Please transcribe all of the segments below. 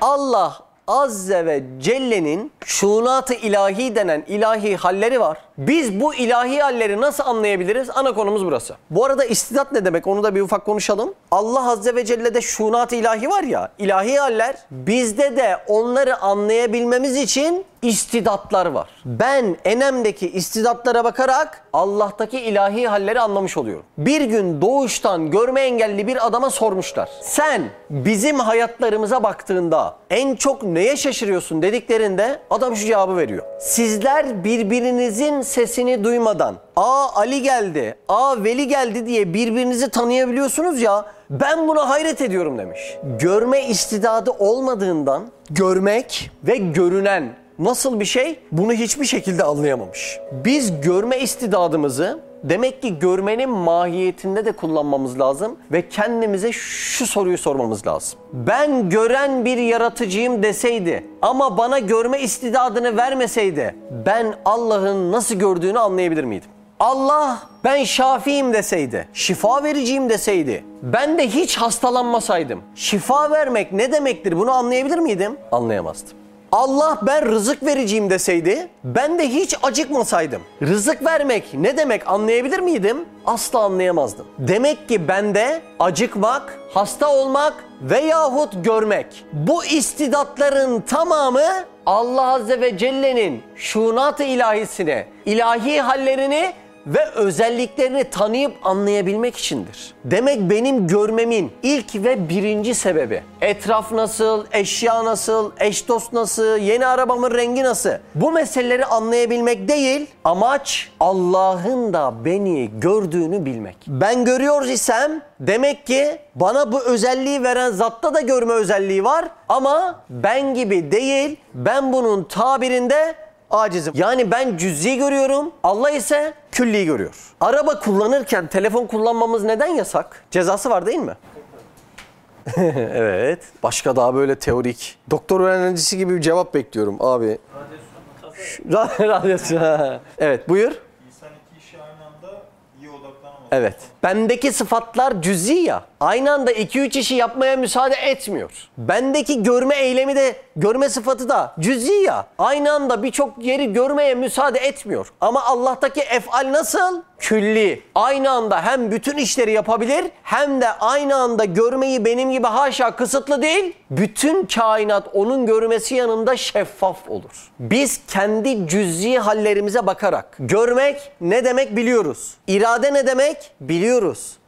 Allah Azze ve Celle'nin şuunat-ı ilahi denen ilahi halleri var. Biz bu ilahi halleri nasıl anlayabiliriz? Ana konumuz burası. Bu arada istidat ne demek? Onu da bir ufak konuşalım. Allah Azze ve Celle'de şuunat-ı ilahi var ya, ilahi haller. Bizde de onları anlayabilmemiz için istidatlar var. Ben enemdeki istidatlara bakarak Allah'taki ilahi halleri anlamış oluyorum. Bir gün doğuştan görme engelli bir adama sormuşlar. Sen bizim hayatlarımıza baktığında en çok neye şaşırıyorsun dediklerinde adam şu cevabı veriyor. Sizler birbirinizin sesini duymadan Aa Ali geldi, Aa Veli geldi diye birbirinizi tanıyabiliyorsunuz ya ben buna hayret ediyorum demiş. Görme istidadı olmadığından görmek ve görünen nasıl bir şey bunu hiçbir şekilde anlayamamış. Biz görme istidadımızı demek ki görmenin mahiyetinde de kullanmamız lazım ve kendimize şu soruyu sormamız lazım. Ben gören bir yaratıcıyım deseydi ama bana görme istidadını vermeseydi ben Allah'ın nasıl gördüğünü anlayabilir miydim? Allah ben şafiyim deseydi, şifa vericiyim deseydi, ben de hiç hastalanmasaydım, şifa vermek ne demektir bunu anlayabilir miydim? Anlayamazdım. Allah ben rızık vericiyim deseydi, ben de hiç acıkmasaydım, rızık vermek ne demek anlayabilir miydim? Asla anlayamazdım. Demek ki bende acıkmak, hasta olmak veyahut görmek. Bu istidatların tamamı Allah Azze ve Celle'nin şunat-ı ilahisine, ilahi hallerini ve özelliklerini tanıyıp anlayabilmek içindir. Demek benim görmemin ilk ve birinci sebebi etraf nasıl, eşya nasıl, eş dost nasıl, yeni arabamın rengi nasıl? Bu meseleleri anlayabilmek değil, amaç Allah'ın da beni gördüğünü bilmek. Ben görüyor isem demek ki bana bu özelliği veren zatta da görme özelliği var ama ben gibi değil, ben bunun tabirinde acizim. Yani ben cüz'i görüyorum, Allah ise külli görüyor. Araba kullanırken telefon kullanmamız neden yasak? Cezası var değil mi? evet. Başka daha böyle teorik. Doktor öğrencisi gibi bir cevap bekliyorum abi. Radyasyon. Radyasyon. evet buyur. İnsan iki işe aynı anda iyi odaklanamaz. Evet. Bendeki sıfatlar cüzi ya. Aynı anda 2-3 işi yapmaya müsaade etmiyor. Bendeki görme eylemi de görme sıfatı da cüzi ya. Aynı anda birçok yeri görmeye müsaade etmiyor. Ama Allah'taki efal nasıl? Külli. Aynı anda hem bütün işleri yapabilir hem de aynı anda görmeyi benim gibi haşa kısıtlı değil. Bütün kainat onun görmesi yanında şeffaf olur. Biz kendi cüzi hallerimize bakarak görmek ne demek biliyoruz. İrade ne demek biliyoruz.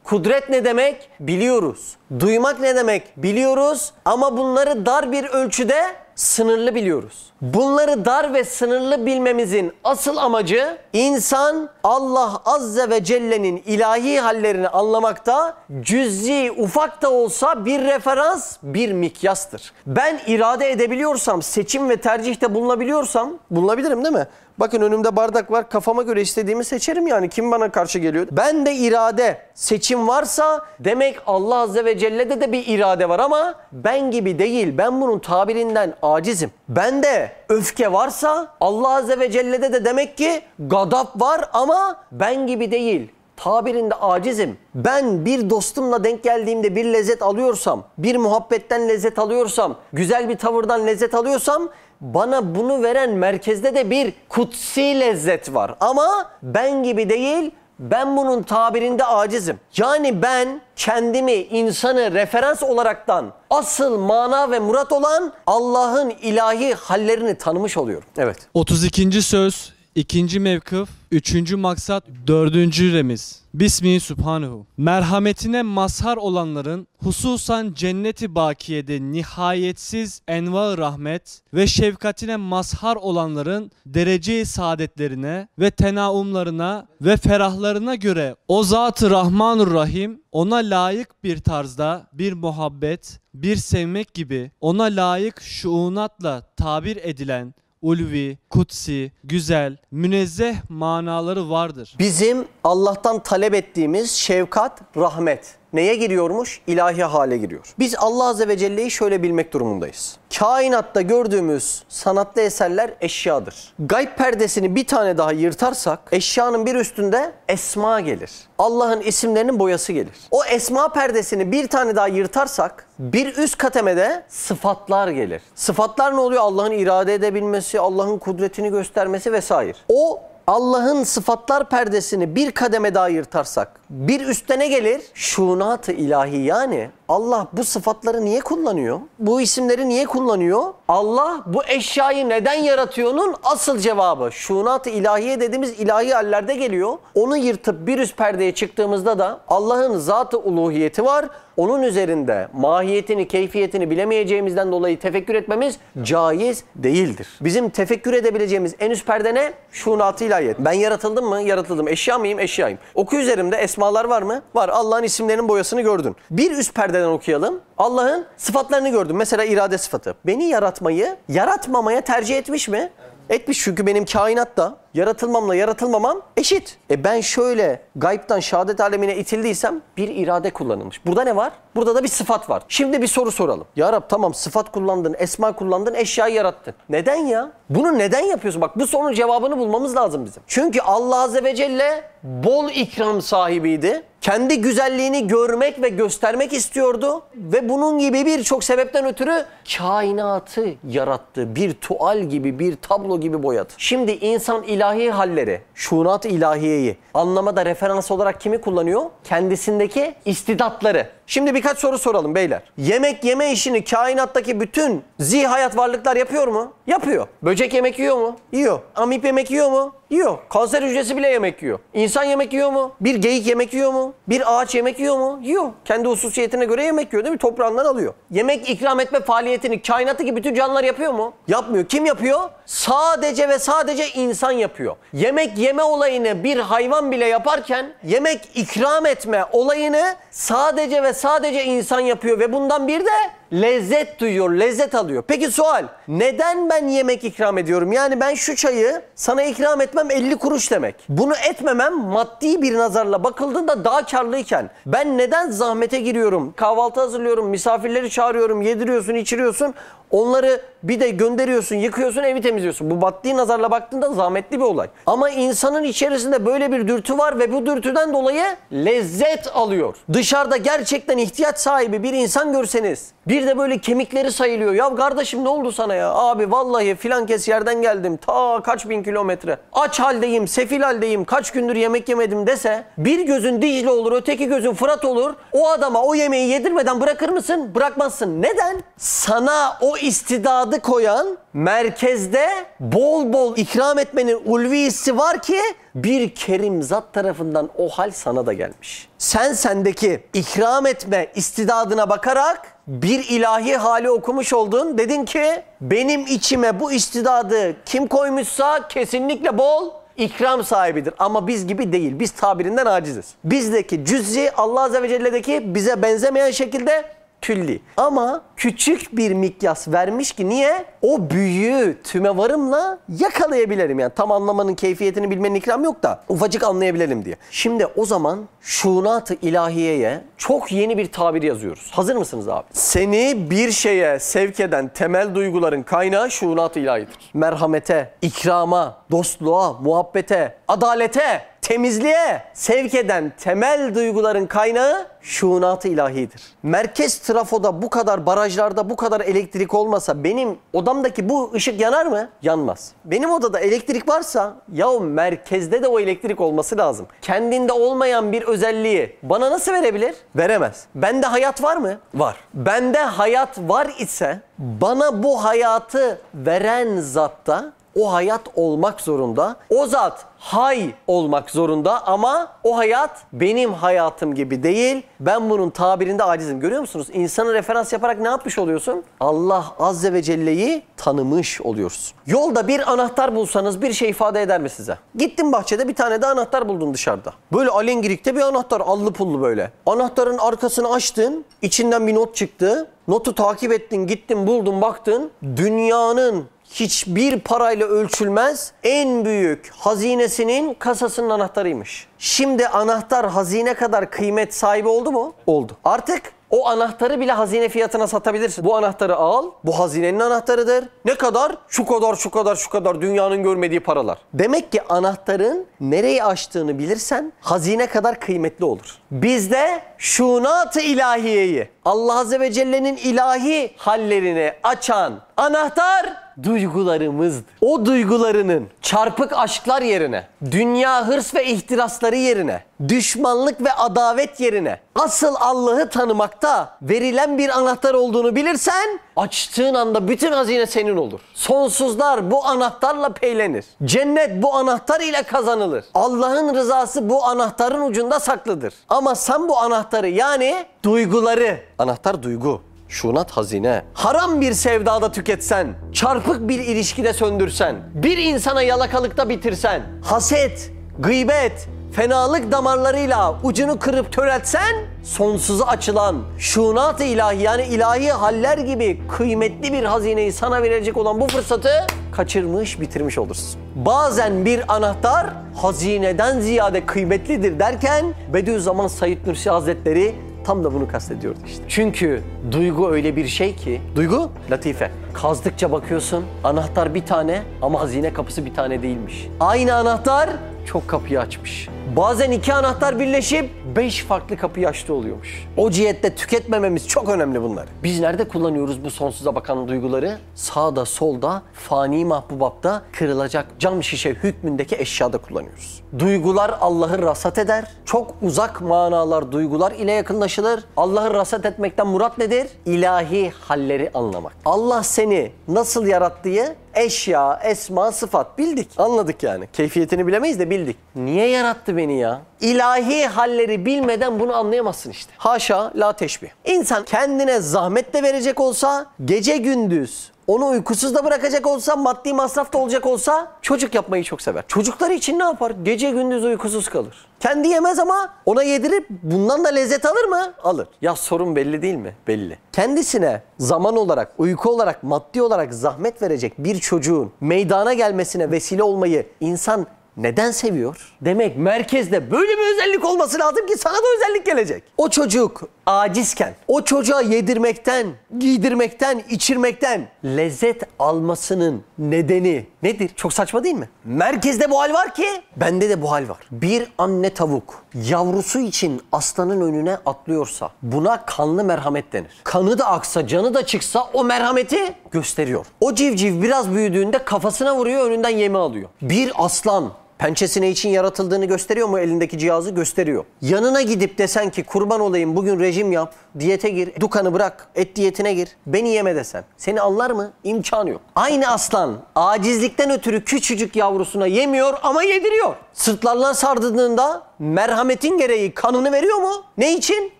Kudret ne demek? Biliyoruz. Duymak ne demek? Biliyoruz. Ama bunları dar bir ölçüde sınırlı biliyoruz. Bunları dar ve sınırlı bilmemizin asıl amacı insan Allah Azze ve Celle'nin ilahi hallerini anlamakta cüz'i ufak da olsa bir referans, bir mikyastır. Ben irade edebiliyorsam, seçim ve tercihte bulunabiliyorsam, bulunabilirim değil mi? Bakın önümde bardak var. Kafama göre istediğimi seçerim yani. Kim bana karşı geliyor? Ben de irade, seçim varsa demek Allah Azze ve Celle'de de bir irade var ama ben gibi değil. Ben bunun tabirinden acizim. Ben de öfke varsa Allah Azze ve Celle'de de demek ki gadap var ama ben gibi değil tabirinde acizim. Ben bir dostumla denk geldiğimde bir lezzet alıyorsam, bir muhabbetten lezzet alıyorsam, güzel bir tavırdan lezzet alıyorsam bana bunu veren merkezde de bir kutsi lezzet var. Ama ben gibi değil, ben bunun tabirinde acizim. Yani ben kendimi, insanı referans olaraktan asıl mana ve murat olan Allah'ın ilahi hallerini tanımış oluyorum. Evet. 32. söz, 2. mevkıf, 3. maksat, 4. remiz. Bismihi Subhanehu. Merhametine mazhar olanların hususan cenneti bakiyede nihayetsiz enva rahmet ve şefkatine mazhar olanların derece saadetlerine ve tenaumlarına ve ferahlarına göre o Zat-ı Rahmanur Rahim ona layık bir tarzda bir muhabbet, bir sevmek gibi ona layık şuunatla tabir edilen ulvi, kutsi, güzel, münezzeh manaları vardır. Bizim Allah'tan talep ettiğimiz şefkat, rahmet neye giriyormuş? İlahi hale giriyor. Biz Allah Azze ve Celle'yi şöyle bilmek durumundayız. Kainatta gördüğümüz sanatlı eserler eşyadır. Gayb perdesini bir tane daha yırtarsak eşyanın bir üstünde esma gelir. Allah'ın isimlerinin boyası gelir. O esma perdesini bir tane daha yırtarsak bir üst katemede sıfatlar gelir. Sıfatlar ne oluyor? Allah'ın irade edebilmesi, Allah'ın kudretini göstermesi vesaire. O Allah'ın sıfatlar perdesini bir kademe daha yırtarsak bir üstte ne gelir? Şunat-ı ilahi yani Allah bu sıfatları niye kullanıyor? Bu isimleri niye kullanıyor? Allah bu eşyayı neden yaratıyor'nun asıl cevabı. Şunat-ı ilahiye dediğimiz ilahi hallerde geliyor. Onu yırtıp bir üst perdeye çıktığımızda da Allah'ın zat-ı uluhiyeti var. Onun üzerinde mahiyetini, keyfiyetini bilemeyeceğimizden dolayı tefekkür etmemiz caiz değildir. Bizim tefekkür edebileceğimiz en üst perde ne? Şunat-ı ilahiyet. Ben yaratıldım mı? Yaratıldım. Eşya mıyım? Eşyayım. Oku üzerimde esmalar var mı? Var. Allah'ın isimlerinin boyasını gördün. Bir üst perdeden okuyalım. Allah'ın sıfatlarını gördüm. Mesela irade sıfatı. Beni yaratmayı, yaratmamaya tercih etmiş mi? Etmiş çünkü benim kainatta yaratılmamla yaratılmamam eşit. E ben şöyle gaybtan şehadet alemine itildiysem bir irade kullanılmış. Burada ne var? Burada da bir sıfat var. Şimdi bir soru soralım. Ya Rab tamam sıfat kullandın, esma kullandın, eşyayı yarattın. Neden ya? Bunu neden yapıyorsun? Bak bu sorunun cevabını bulmamız lazım bizim. Çünkü Allah Azze ve Celle bol ikram sahibiydi. Kendi güzelliğini görmek ve göstermek istiyordu. Ve bunun gibi birçok sebepten ötürü kainatı yarattı. Bir tual gibi, bir tablo gibi boyadı. Şimdi insan ilahi halleri, şunat ilahiyeyi anlamada referans olarak kimi kullanıyor? Kendisindeki istidatları. Şimdi birkaç soru soralım beyler. Yemek yeme işini kainattaki bütün zihayat varlıklar yapıyor mu? Yapıyor. Böcek yemek yiyor mu? Yiyor. Amip yemek yiyor mu? Yiyor. Kanser hücresi bile yemek yiyor. İnsan yemek yiyor mu? Bir geyik yemek yiyor mu? Bir ağaç yemek yiyor mu? Yiyor. Kendi hususiyetine göre yemek yiyor değil mi? Toprağından alıyor. Yemek ikram etme faaliyetini kainattaki bütün canlılar yapıyor mu? Yapmıyor. Kim yapıyor? Sadece ve sadece insan yapıyor. Yemek yeme olayını bir hayvan bile yaparken yemek ikram etme olayını sadece ve sadece insan yapıyor ve bundan bir de lezzet duyuyor, lezzet alıyor. Peki sual, neden ben yemek ikram ediyorum? Yani ben şu çayı sana ikram etmem 50 kuruş demek. Bunu etmemem maddi bir nazarla bakıldığında daha karlıyken ben neden zahmete giriyorum? Kahvaltı hazırlıyorum, misafirleri çağırıyorum, yediriyorsun, içiriyorsun. Onları bir de gönderiyorsun, yıkıyorsun, evi temizliyorsun. Bu maddi nazarla baktığında zahmetli bir olay. Ama insanın içerisinde böyle bir dürtü var ve bu dürtüden dolayı lezzet alıyor. Dışarıda gerçekten ihtiyaç sahibi bir insan görseniz bir de böyle kemikleri sayılıyor. Ya kardeşim ne oldu sana ya? Abi vallahi filan kes yerden geldim. Ta kaç bin kilometre. Aç haldeyim, sefil haldeyim. Kaç gündür yemek yemedim dese bir gözün Dicle olur, öteki gözün Fırat olur. O adama o yemeği yedirmeden bırakır mısın? Bırakmazsın. Neden? Sana o istidadı koyan merkezde bol bol ikram etmenin ulvi var ki bir kerim zat tarafından o hal sana da gelmiş. Sen sendeki ikram etme istidadına bakarak bir ilahi hali okumuş oldun. Dedin ki benim içime bu istidadı kim koymuşsa kesinlikle bol ikram sahibidir. Ama biz gibi değil. Biz tabirinden aciziz. Bizdeki cüz'i Allah Azze ve Celle'deki bize benzemeyen şekilde külli. Ama küçük bir mikyas vermiş ki niye? O büyüğü tüme varımla yakalayabilirim. Yani tam anlamanın keyfiyetini bilmenin ikram yok da ufacık anlayabilelim diye. Şimdi o zaman şunat-ı ilahiyeye çok yeni bir tabir yazıyoruz. Hazır mısınız abi? Seni bir şeye sevk eden temel duyguların kaynağı şunat-ı ilahidir. Merhamete, ikrama, dostluğa, muhabbete, adalete, temizliğe sevk eden temel duyguların kaynağı şunat-ı ilahidir. Merkez trafoda bu kadar barajlarda bu kadar elektrik olmasa benim odamdaki bu ışık yanar mı? Yanmaz. Benim odada elektrik varsa ya merkezde de o elektrik olması lazım. Kendinde olmayan bir özelliği bana nasıl verebilir? Veremez. Bende hayat var mı? Var. Bende hayat var ise bana bu hayatı veren zatta o hayat olmak zorunda. O zat hay olmak zorunda ama o hayat benim hayatım gibi değil. Ben bunun tabirinde acizim. Görüyor musunuz? İnsanı referans yaparak ne yapmış oluyorsun? Allah Azze ve Celle'yi tanımış oluyorsun. Yolda bir anahtar bulsanız bir şey ifade eder mi size? Gittin bahçede bir tane de anahtar buldun dışarıda. Böyle alengirikte bir anahtar allı pullu böyle. Anahtarın arkasını açtın. içinden bir not çıktı. Notu takip ettin, gittin, buldun, baktın. Dünyanın hiçbir parayla ölçülmez en büyük hazinesinin kasasının anahtarıymış. Şimdi anahtar hazine kadar kıymet sahibi oldu mu? Oldu. Artık o anahtarı bile hazine fiyatına satabilirsin. Bu anahtarı al. Bu hazinenin anahtarıdır. Ne kadar? Şu kadar, şu kadar, şu kadar dünyanın görmediği paralar. Demek ki anahtarın nereyi açtığını bilirsen hazine kadar kıymetli olur. Bizde şunat-ı ilahiyeyi Allah Azze ve Celle'nin ilahi hallerini açan anahtar duygularımızdır. O duygularının çarpık aşklar yerine, dünya hırs ve ihtirasları yerine, düşmanlık ve adavet yerine asıl Allah'ı tanımakta verilen bir anahtar olduğunu bilirsen açtığın anda bütün hazine senin olur. Sonsuzlar bu anahtarla peylenir. Cennet bu anahtar ile kazanılır. Allah'ın rızası bu anahtarın ucunda saklıdır. Ama sen bu anahtarı yani duyguları, anahtar duygu, Şunat hazine. Haram bir sevdada tüketsen, çarpık bir ilişkide söndürsen, bir insana yalakalıkta bitirsen, haset, gıybet, fenalık damarlarıyla ucunu kırıp töreltsen, sonsuza açılan şunat-ı ilahi yani ilahi haller gibi kıymetli bir hazineyi sana verecek olan bu fırsatı kaçırmış, bitirmiş olursun. Bazen bir anahtar hazineden ziyade kıymetlidir derken Bediüzzaman Said Nursi Hazretleri Tam da bunu kastediyordu işte. Çünkü duygu öyle bir şey ki, duygu latife. Kazdıkça bakıyorsun, anahtar bir tane ama hazine kapısı bir tane değilmiş. Aynı anahtar çok kapıyı açmış. Bazen iki anahtar birleşip beş farklı kapıyı açtı oluyormuş. O cihette tüketmememiz çok önemli bunlar. Biz nerede kullanıyoruz bu sonsuza bakan duyguları? Sağda, solda, fani mahbubapta kırılacak cam şişe hükmündeki eşyada kullanıyoruz. Duygular Allah'ı rasat eder. Çok uzak manalar duygular ile yakınlaşılır. Allah'ı rasat etmekten murat nedir? İlahi halleri anlamak. Allah seni nasıl yarattığı eşya, esma, sıfat bildik. Anladık yani. Keyfiyetini bilemeyiz de bildik. Niye yarattı beni ya? İlahi halleri bilmeden bunu anlayamazsın işte. Haşa la teşbih. İnsan kendine zahmet de verecek olsa gece gündüz onu uykusuz da bırakacak olsa, maddi masraf da olacak olsa çocuk yapmayı çok sever. Çocukları için ne yapar? Gece gündüz uykusuz kalır. Kendi yemez ama ona yedirip bundan da lezzet alır mı? Alır. Ya sorun belli değil mi? Belli. Kendisine zaman olarak, uyku olarak, maddi olarak zahmet verecek bir çocuğun meydana gelmesine vesile olmayı insan neden seviyor? Demek merkezde böyle bir özellik olması lazım ki sana da özellik gelecek. O çocuk acizken, o çocuğa yedirmekten, giydirmekten, içirmekten lezzet almasının nedeni nedir? Çok saçma değil mi? Merkezde bu hal var ki bende de bu hal var. Bir anne tavuk yavrusu için aslanın önüne atlıyorsa buna kanlı merhamet denir. Kanı da aksa, canı da çıksa o merhameti gösteriyor. O civciv biraz büyüdüğünde kafasına vuruyor, önünden yemi alıyor. Bir aslan pençesine için yaratıldığını gösteriyor mu elindeki cihazı? Gösteriyor. Yanına gidip desen ki kurban olayım bugün rejim yap, diyete gir, dukanı bırak, et diyetine gir, beni yeme desen. Seni anlar mı? İmkanı yok. Aynı aslan acizlikten ötürü küçücük yavrusuna yemiyor ama yediriyor. Sırtlarına sardığında merhametin gereği kanını veriyor mu? Ne için?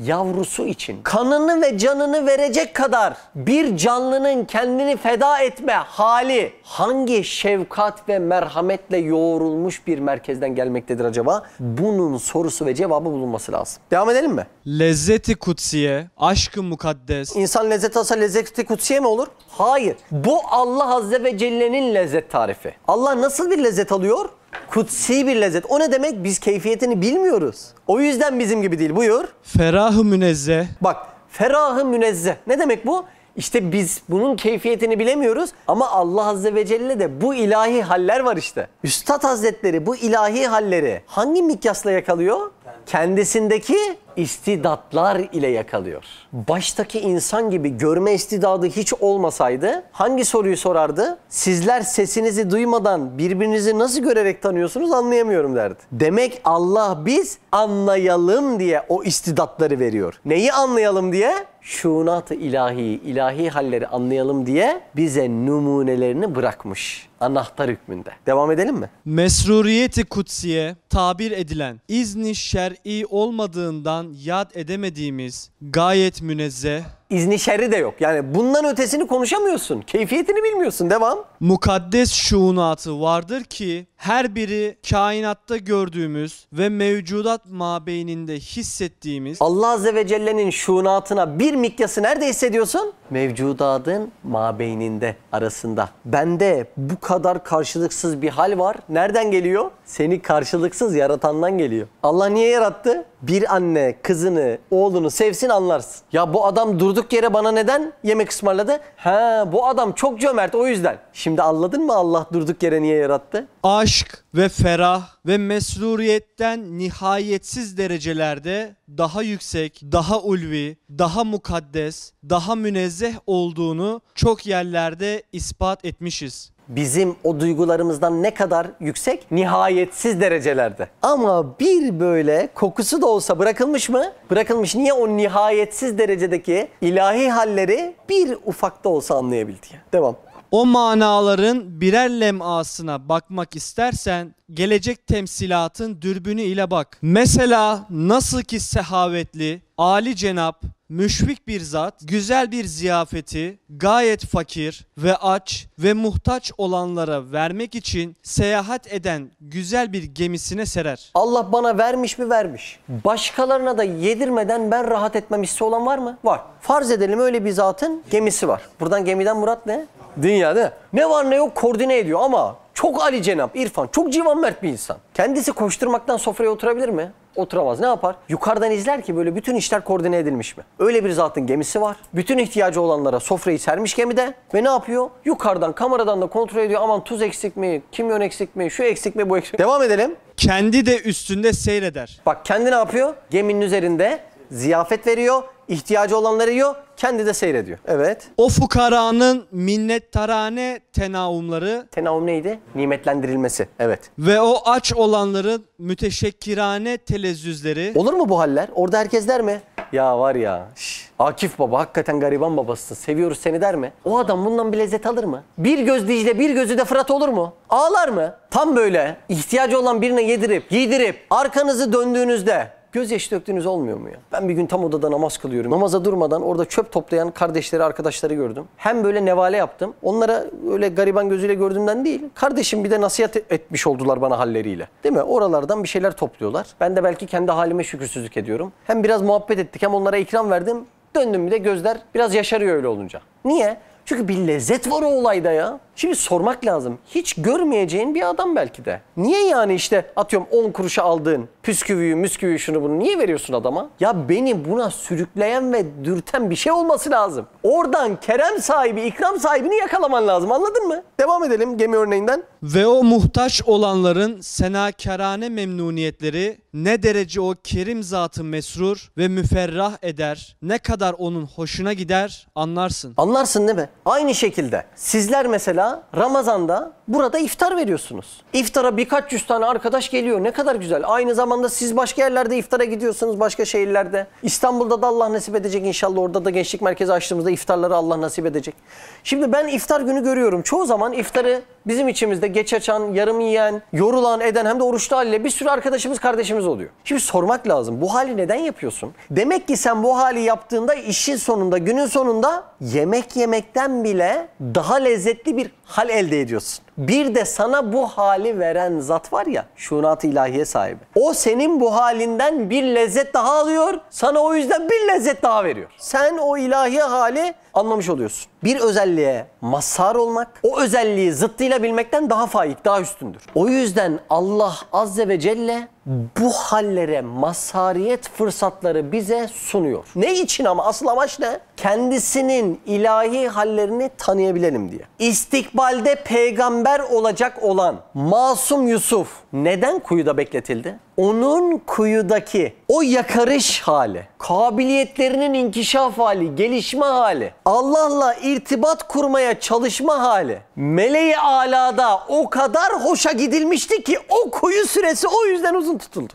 Yavrusu için. Kanını ve canını verecek kadar bir canlının kendini feda etme hali hangi şefkat ve merhametle yoğrulmuş bir merkezden gelmektedir acaba? Bunun sorusu ve cevabı bulunması lazım. Devam edelim mi? Lezzeti kutsiye, aşkı mukaddes, İnsan lezzet alsa lezzeti kutsiye mi olur? Hayır. Bu Allah Azze ve Celle'nin lezzet tarifi. Allah nasıl bir lezzet alıyor? Kutsi bir lezzet. O ne demek? Biz keyfiyetini bilmiyoruz. O yüzden bizim gibi değil. Buyur. ferahı münezzeh, Bak ferahı münezzeh. Ne demek bu? İşte biz bunun keyfiyetini bilemiyoruz ama Allah Azze ve Celle de bu ilahi haller var işte. Üstad Hazretleri bu ilahi halleri hangi mikyasla yakalıyor? Kendisindeki istidatlar ile yakalıyor. Baştaki insan gibi görme istidadı hiç olmasaydı hangi soruyu sorardı? Sizler sesinizi duymadan birbirinizi nasıl görerek tanıyorsunuz anlayamıyorum derdi. Demek Allah biz anlayalım diye o istidatları veriyor. Neyi anlayalım diye? Şunat-ı ilahi, ilahi halleri anlayalım diye bize numunelerini bırakmış. Anahtar hükmünde. Devam edelim mi? mesruriyeti kutsiye tabir edilen izni şer'i olmadığından yad edemediğimiz gayet münezzeh, İzni şerri de yok. Yani bundan ötesini konuşamıyorsun. Keyfiyetini bilmiyorsun. Devam. Mukaddes şuunatı vardır ki her biri kainatta gördüğümüz ve mevcudat mabeyninde hissettiğimiz Allah Azze ve Celle'nin şuunatına bir mikyası nerede hissediyorsun? Mevcudatın mabeyninde arasında. Bende bu kadar karşılıksız bir hal var. Nereden geliyor? Seni karşılıksız yaratandan geliyor. Allah niye yarattı? Bir anne kızını, oğlunu sevsin anlarsın. Ya bu adam durduk yere bana neden yemek ısmarladı? Ha bu adam çok cömert o yüzden. Şimdi anladın mı Allah durduk yere niye yarattı? aşk ve ferah ve mesruriyetten nihayetsiz derecelerde daha yüksek, daha ulvi, daha mukaddes, daha münezzeh olduğunu çok yerlerde ispat etmişiz. Bizim o duygularımızdan ne kadar yüksek? Nihayetsiz derecelerde. Ama bir böyle kokusu da olsa bırakılmış mı? Bırakılmış. Niye o nihayetsiz derecedeki ilahi halleri bir ufakta olsa anlayabildi ya. Devam. O manaların birer lemasına bakmak istersen gelecek temsilatın dürbünü ile bak. Mesela nasıl ki sehavetli, Ali Cenap, müşfik bir zat, güzel bir ziyafeti, gayet fakir ve aç ve muhtaç olanlara vermek için seyahat eden güzel bir gemisine serer. Allah bana vermiş mi vermiş. Başkalarına da yedirmeden ben rahat etmem hissi olan var mı? Var. Farz edelim öyle bir zatın gemisi var. Buradan gemiden murat ne? Dünya değil mi? Ne var ne yok koordine ediyor ama çok Ali Cenap, İrfan, çok civan mert bir insan. Kendisi koşturmaktan sofraya oturabilir mi? Oturamaz. Ne yapar? Yukarıdan izler ki böyle bütün işler koordine edilmiş mi? Öyle bir zatın gemisi var. Bütün ihtiyacı olanlara sofrayı sermiş gemide. Ve ne yapıyor? Yukarıdan kameradan da kontrol ediyor. Aman tuz eksik mi? Kimyon eksik mi? Şu eksik mi? Bu eksik mi? Devam edelim. Kendi de üstünde seyreder. Bak kendi ne yapıyor? Geminin üzerinde ziyafet veriyor, ihtiyacı olanları yiyor, kendi de seyrediyor. Evet. O fukaranın minnettarane tenavumları Tenavüm neydi? Nimetlendirilmesi. Evet. ve o aç olanların müteşekkirane telezzüzleri Olur mu bu haller? Orada herkes der mi? Ya var ya. şş, Akif baba hakikaten gariban babasısın. Seviyoruz seni der mi? O adam bundan bir lezzet alır mı? Bir göz Dicle bir gözü de Fırat olur mu? Ağlar mı? Tam böyle ihtiyacı olan birine yedirip, giydirip arkanızı döndüğünüzde gözyaşı döktüğünüz olmuyor mu ya? Ben bir gün tam odada namaz kılıyorum. Namaza durmadan orada çöp toplayan kardeşleri, arkadaşları gördüm. Hem böyle nevale yaptım. Onlara öyle gariban gözüyle gördüğümden değil. Kardeşim bir de nasihat etmiş oldular bana halleriyle. Değil mi? Oralardan bir şeyler topluyorlar. Ben de belki kendi halime şükürsüzlük ediyorum. Hem biraz muhabbet ettik hem onlara ikram verdim. Döndüm bir de gözler biraz yaşarıyor öyle olunca. Niye? Çünkü bir lezzet var o olayda ya. Şimdi sormak lazım. Hiç görmeyeceğin bir adam belki de. Niye yani işte atıyorum 10 kuruşa aldığın püsküvüyü, müsküvüyü şunu bunu niye veriyorsun adama? Ya beni buna sürükleyen ve dürten bir şey olması lazım. Oradan kerem sahibi, ikram sahibini yakalaman lazım anladın mı? Devam edelim gemi örneğinden. ve o muhtaç olanların senakarane memnuniyetleri ne derece o kerim zatı mesrur ve müferrah eder, ne kadar onun hoşuna gider anlarsın. Anlarsın değil mi? Aynı şekilde sizler mesela Ramazan'da burada iftar veriyorsunuz. İftara birkaç yüz tane arkadaş geliyor. Ne kadar güzel. Aynı zamanda siz başka yerlerde iftara gidiyorsunuz. Başka şehirlerde. İstanbul'da da Allah nasip edecek inşallah. Orada da gençlik merkezi açtığımızda iftarları Allah nasip edecek. Şimdi ben iftar günü görüyorum. Çoğu zaman iftarı bizim içimizde geç açan, yarım yiyen, yorulan, eden hem de oruçlu haliyle bir sürü arkadaşımız, kardeşimiz oluyor. Şimdi sormak lazım. Bu hali neden yapıyorsun? Demek ki sen bu hali yaptığında işin sonunda, günün sonunda yemek yemekten bile daha lezzetli bir hal elde ediyorsun. Bir de sana bu hali veren zat var ya, şunat ilahiye sahibi. O senin bu halinden bir lezzet daha alıyor, sana o yüzden bir lezzet daha veriyor. Sen o ilahi hali anlamış oluyorsun. Bir özelliğe mazhar olmak, o özelliği zıttıyla bilmekten daha faik, daha üstündür. O yüzden Allah Azze ve Celle bu hallere mazhariyet fırsatları bize sunuyor. Ne için ama asıl amaç ne? Kendisinin ilahi hallerini tanıyabilelim diye. İstikbalde peygamber olacak olan Masum Yusuf neden kuyuda bekletildi? Onun kuyudaki o yakarış hali, kabiliyetlerinin inkişaf hali, gelişme hali, Allah'la irtibat kurmaya çalışma hali, meleği alada o kadar hoşa gidilmişti ki o kuyu süresi o yüzden uzun tutuldu.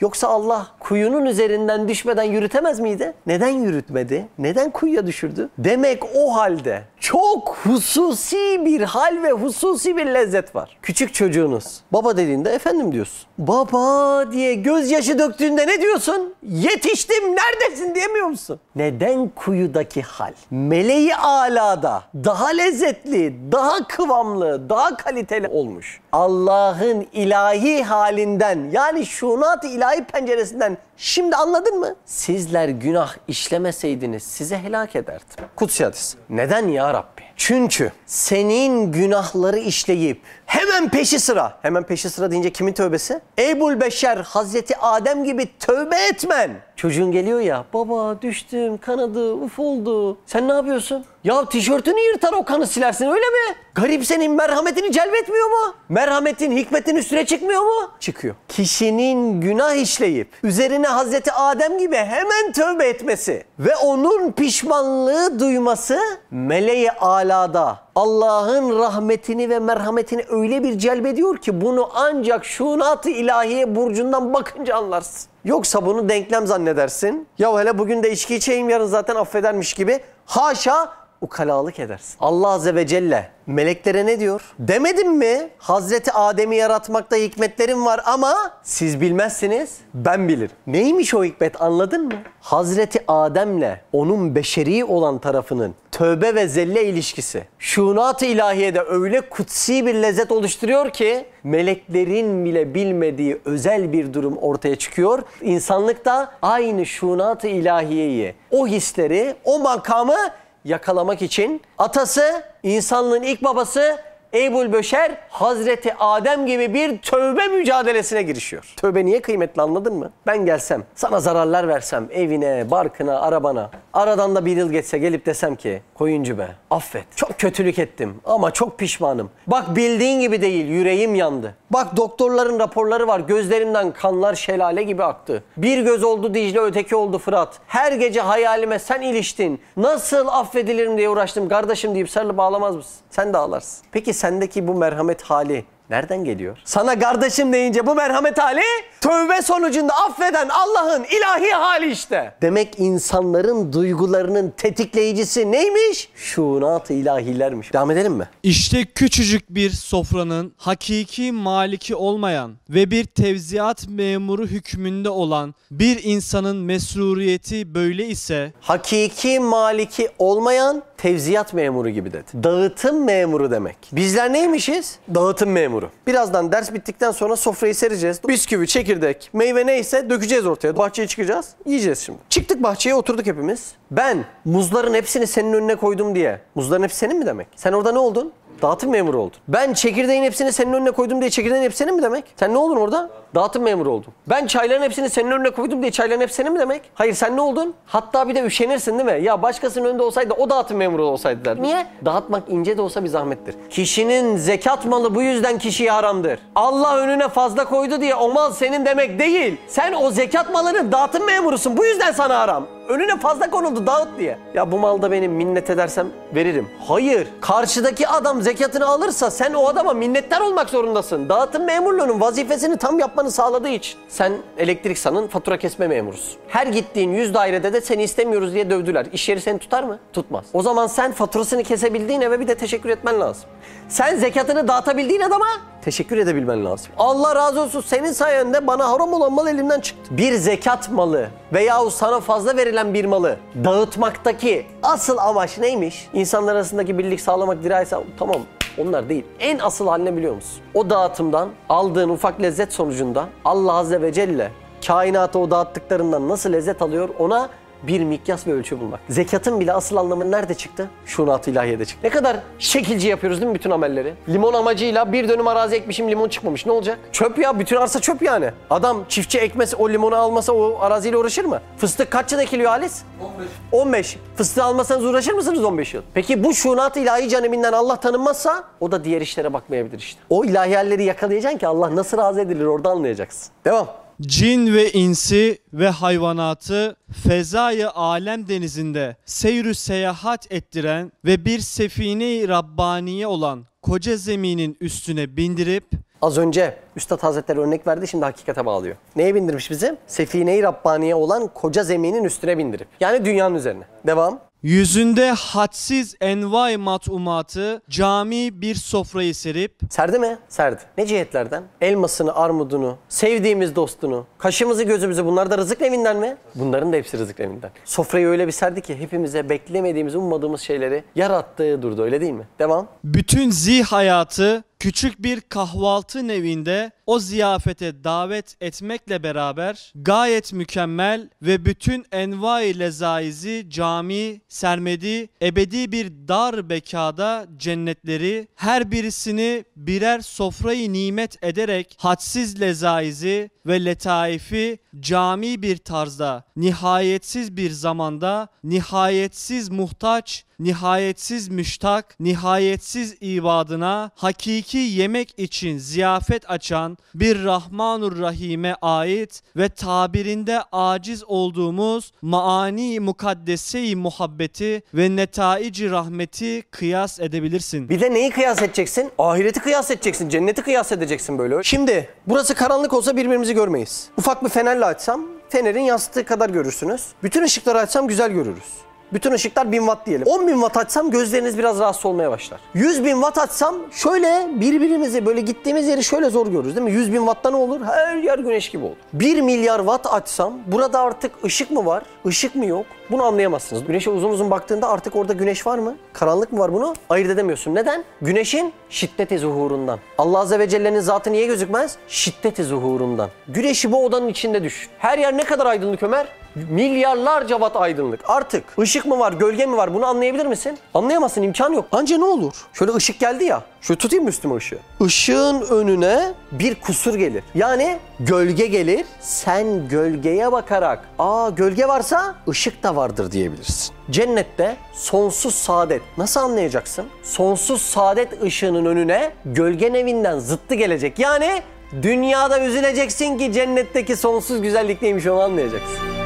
Yoksa Allah kuyunun üzerinden düşmeden yürütemez miydi? Neden yürütmedi? Neden kuyuya düşürdü? Demek o halde Çok hususi bir hal ve hususi bir lezzet var. Küçük çocuğunuz baba dediğinde efendim diyorsun. Baba diye gözyaşı döktüğünde ne diyorsun? Yetiştim neredesin diyemiyor musun? Neden kuyudaki hal? Meleği alada daha lezzetli, daha kıvamlı, daha kaliteli olmuş. Allah'ın ilahi halinden yani şunat ilahi penceresinden şimdi anladın mı? Sizler günah işlemeseydiniz size helak ederdim. Kutsi hadis. Neden ya Rabbi? Çünkü senin günahları işleyip hemen peşi sıra, hemen peşi sıra deyince kimin tövbesi? Eybul Beşer Hazreti Adem gibi tövbe etmen. Çocuğun geliyor ya baba düştüm kanadı uf oldu. Sen ne yapıyorsun? Ya tişörtünü yırtar o kanı silersin öyle mi? Garip senin merhametini celbetmiyor mu? Merhametin hikmetin üstüne çıkmıyor mu? Çıkıyor. Kişinin günah işleyip üzerine Hazreti Adem gibi hemen tövbe etmesi ve onun pişmanlığı duyması meleği alada Allah'ın rahmetini ve merhametini öyle bir celbediyor ki bunu ancak şunat-ı ilahiye burcundan bakınca anlarsın. Yoksa bunu denklem zannedersin. Ya hele bugün de içki içeyim yarın zaten affedermiş gibi. Haşa ukalalık edersin. Allah Azze ve Celle meleklere ne diyor? Demedim mi? Hazreti Adem'i yaratmakta hikmetlerim var ama siz bilmezsiniz ben bilirim. Neymiş o hikmet anladın mı? Hazreti Adem'le onun beşeri olan tarafının tövbe ve zelle ilişkisi şunat-ı ilahiyede öyle kutsi bir lezzet oluşturuyor ki meleklerin bile bilmediği özel bir durum ortaya çıkıyor. İnsanlık da aynı şunat-ı ilahiyeyi, o hisleri, o makamı yakalamak için. Atası, insanlığın ilk babası Eybul Böşer Hazreti Adem gibi bir tövbe mücadelesine girişiyor. Tövbe niye kıymetli anladın mı? Ben gelsem, sana zararlar versem, evine, barkına, arabana, aradan da bir yıl geçse gelip desem ki koyuncu be affet. Çok kötülük ettim ama çok pişmanım. Bak bildiğin gibi değil yüreğim yandı. Bak doktorların raporları var gözlerimden kanlar şelale gibi aktı. Bir göz oldu Dicle öteki oldu Fırat. Her gece hayalime sen iliştin. Nasıl affedilirim diye uğraştım kardeşim deyip sarılıp ağlamaz mısın? Sen de ağlarsın. Peki sendeki bu merhamet hali nereden geliyor? Sana kardeşim deyince bu merhamet hali tövbe sonucunda affeden Allah'ın ilahi hali işte. Demek insanların duygularının tetikleyicisi neymiş? Şunat-ı ilahilermiş. Devam edelim mi? İşte küçücük bir sofranın hakiki maliki olmayan ve bir tevziat memuru hükmünde olan bir insanın mesruriyeti böyle ise Hakiki maliki olmayan tevziyat memuru gibi dedi. Dağıtım memuru demek. Bizler neymişiz? Dağıtım memuru. Birazdan ders bittikten sonra sofrayı sereceğiz. Bisküvi, çekirdek, meyve neyse dökeceğiz ortaya. Bahçeye çıkacağız. Yiyeceğiz şimdi. Çıktık bahçeye oturduk hepimiz. Ben muzların hepsini senin önüne koydum diye. Muzların hepsi senin mi demek? Sen orada ne oldun? Dağıtım memuru oldun. Ben çekirdeğin hepsini senin önüne koydum diye çekirdeğin hepsi senin mi demek? Sen ne oldun orada? Dağıtım memuru oldun. Ben çayların hepsini senin önüne koydum diye çayların hepsi senin mi demek? Hayır sen ne oldun? Hatta bir de üşenirsin değil mi? Ya başkasının önünde olsaydı o dağıtım memuru olsaydı der. Niye? Dağıtmak ince de olsa bir zahmettir. Kişinin zekat malı bu yüzden kişiye haramdır. Allah önüne fazla koydu diye o mal senin demek değil. Sen o zekat malının dağıtım memurusun. Bu yüzden sana haram. Önüne fazla konuldu dağıt diye. Ya bu malda benim minnet edersem veririm. Hayır. Karşıdaki adam zekatını alırsa sen o adama minnettar olmak zorundasın. Dağıtım memurluğunun vazifesini tam yapmanı sağladığı için. Sen elektrik sanın fatura kesme memurusun. Her gittiğin yüz dairede de seni istemiyoruz diye dövdüler. İş yeri seni tutar mı? Tutmaz. O zaman sen faturasını kesebildiğin eve bir de teşekkür etmen lazım. Sen zekatını dağıtabildiğin adama teşekkür edebilmen lazım. Allah razı olsun senin sayende bana haram olan mal elimden çıktı. Bir zekat malı veya sana fazla verilen bir malı dağıtmaktaki asıl amaç neymiş? İnsanlar arasındaki birlik sağlamak, dirayet. Tamam onlar değil. En asıl haline biliyor musun? O dağıtımdan aldığın ufak lezzet sonucunda Allah Azze ve Celle kainata o dağıttıklarından nasıl lezzet alıyor ona bir mikyas ve ölçü bulmak. Zekatın bile asıl anlamı nerede çıktı? Şunat-ı ilahiyede çıktı. Ne kadar şekilci yapıyoruz değil mi bütün amelleri? Limon amacıyla bir dönüm arazi ekmişim limon çıkmamış. Ne olacak? Çöp ya. Bütün arsa çöp yani. Adam çiftçi ekmesi o limonu almasa o araziyle uğraşır mı? Fıstık kaç yıl ekiliyor Halis? 15. 15. Fıstığı almasanız uğraşır mısınız 15 yıl? Peki bu şunat-ı ilahi caneminden Allah tanınmazsa o da diğer işlere bakmayabilir işte. O ilahiyalleri yakalayacaksın ki Allah nasıl razı edilir orada anlayacaksın. Devam. Cin ve insi ve hayvanatı fezayı alem denizinde seyrü seyahat ettiren ve bir sefine-i Rabbaniye olan koca zeminin üstüne bindirip Az önce Üstad Hazretleri örnek verdi şimdi hakikate bağlıyor. Neye bindirmiş bizi? Sefine-i Rabbaniye olan koca zeminin üstüne bindirip. Yani dünyanın üzerine. Devam. Yüzünde hadsiz envai matumatı cami bir sofrayı serip Serdi mi? Serdi. Ne cihetlerden? Elmasını, armudunu, sevdiğimiz dostunu, kaşımızı, gözümüzü bunlar da rızık evinden mi? Bunların da hepsi rızık evinden. Sofrayı öyle bir serdi ki hepimize beklemediğimiz, ummadığımız şeyleri yarattığı durdu öyle değil mi? Devam. bütün zih hayatı küçük bir kahvaltı nevinde o ziyafete davet etmekle beraber gayet mükemmel ve bütün envai lezaizi cami sermedi ebedi bir dar bekada cennetleri her birisini birer sofrayı nimet ederek hadsiz lezaizi ve letaifi cami bir tarzda nihayetsiz bir zamanda nihayetsiz muhtaç nihayetsiz müştak, nihayetsiz ibadına hakiki yemek için ziyafet açan bir Rahmanur Rahim'e ait ve tabirinde aciz olduğumuz maani mukaddese-i muhabbeti ve netaici rahmeti kıyas edebilirsin. Bir de neyi kıyas edeceksin? Ahireti kıyas edeceksin, cenneti kıyas edeceksin böyle. Şimdi burası karanlık olsa birbirimizi görmeyiz. Ufak bir fenerle açsam fenerin yansıttığı kadar görürsünüz. Bütün ışıkları açsam güzel görürüz. Bütün ışıklar 1000 watt diyelim. 10 bin watt açsam gözleriniz biraz rahatsız olmaya başlar. 100 bin watt açsam şöyle birbirimizi böyle gittiğimiz yeri şöyle zor görürüz değil mi? 100 bin wattta ne olur? Her yer güneş gibi olur. 1 milyar watt açsam burada artık ışık mı var? Işık mı yok? Bunu anlayamazsınız. Güneşe uzun uzun baktığında artık orada güneş var mı? Karanlık mı var bunu? Ayırt edemiyorsun. Neden? Güneşin şiddeti zuhurundan. Allah Azze ve Celle'nin zatı niye gözükmez? Şiddeti zuhurundan. Güneşi bu odanın içinde düşün. Her yer ne kadar aydınlık Ömer? Milyarlarca watt aydınlık. Artık ışık mı var, gölge mi var bunu anlayabilir misin? Anlayamazsın, imkan yok. Anca ne olur? Şöyle ışık geldi ya. Şöyle tutayım mı üstüme ışığı? Işığın önüne bir kusur gelir. Yani gölge gelir. Sen gölgeye bakarak, aa gölge varsa ışık da vardır diyebilirsin. Cennette sonsuz saadet. Nasıl anlayacaksın? Sonsuz saadet ışığının önüne gölgen evinden zıttı gelecek. Yani dünyada üzüleceksin ki cennetteki sonsuz güzellik neymiş onu anlayacaksın.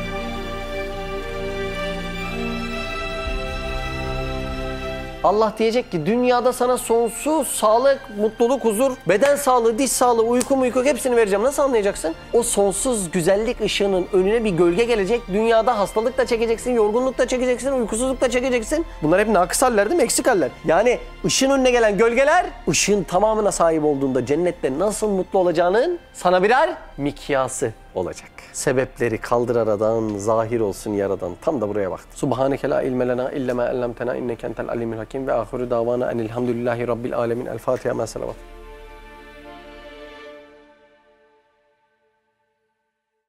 Allah diyecek ki dünyada sana sonsuz sağlık, mutluluk, huzur, beden sağlığı, diş sağlığı, uyku uyku hepsini vereceğim. Nasıl anlayacaksın? O sonsuz güzellik ışığının önüne bir gölge gelecek. Dünyada hastalık da çekeceksin, yorgunluk da çekeceksin, uykusuzluk da çekeceksin. Bunlar hep nakıs haller değil mi? Eksik haller. Yani ışığın önüne gelen gölgeler ışığın tamamına sahip olduğunda cennette nasıl mutlu olacağının sana birer mikyası olacak. Sebepleri kaldır aradan, zahir olsun yaradan. Tam da buraya baktı. Subhaneke la ilme lena illa ma allamtena inneke entel alimul hakim ve ahiru davana enilhamdülillahi rabbil alemin. El Fatiha ma salavat.